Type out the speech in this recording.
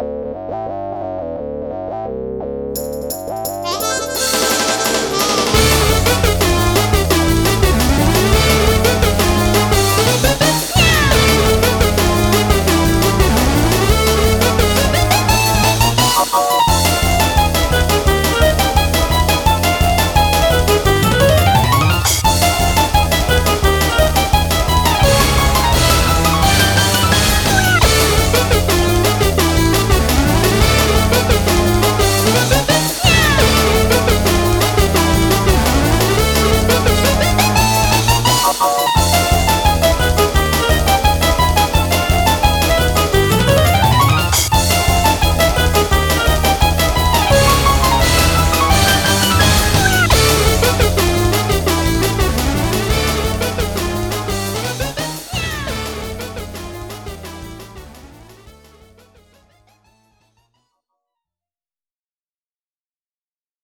you